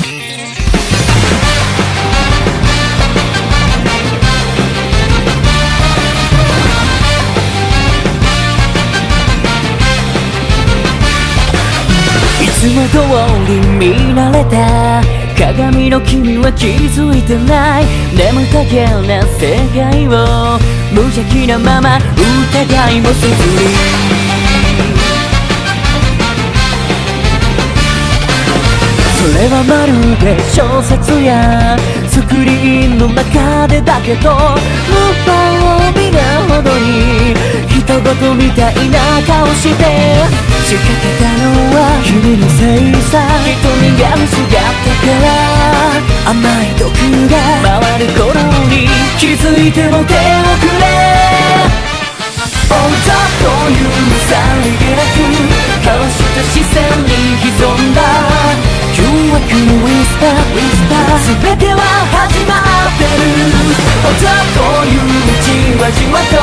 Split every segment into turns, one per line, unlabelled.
いつも通り見慣れた鏡の君は気づいてない。眠たげな世界を無邪気なまま疑いもせずにれはまるで小説やスクリーンの中でだけど無防備なほどに人事みたいな顔して仕掛けたのは君のせいさ。瞳が薄がってスパーウィスパー全ては始まってる。おざというじわじわと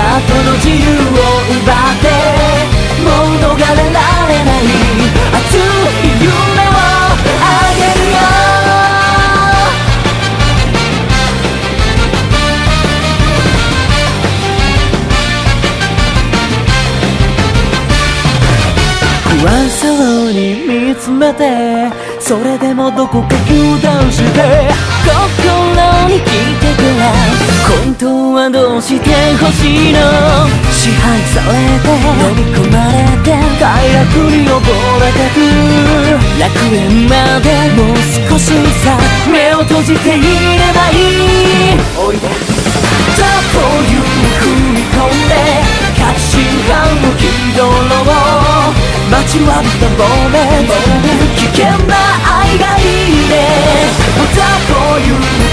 後の自由を奪ってもう逃れられない熱い夢をあげるよ。不安そうに見つめてそれでもどこか油断して心に聞いてくれ本当はどうしてほしいの？支配されて飲み込まれて快楽に溺れてく楽園までもう少しさ目を閉じていればいい。おいでザという踏み込んで確信犯の気道を待ちわびたボーメン危険なねザという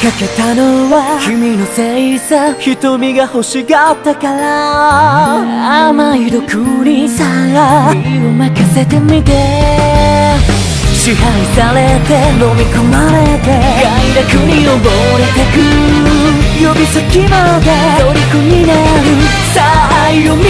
かけたのは君のせいさ瞳が欲しがったから。甘い毒にさ身を任せてみて。支配されて飲み込まれて。快楽に溺れてく。指先まで。虜になる。さあ愛を見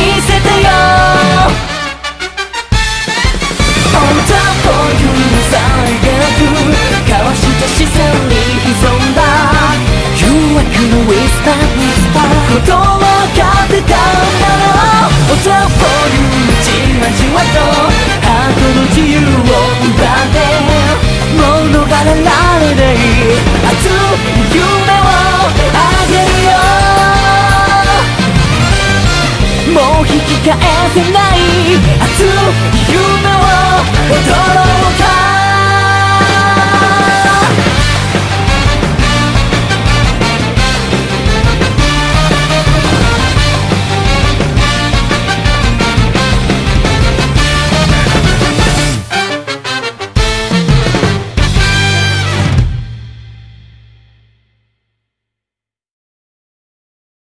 もう逃れられない熱い夢をあげるよもう引き返せない熱い夢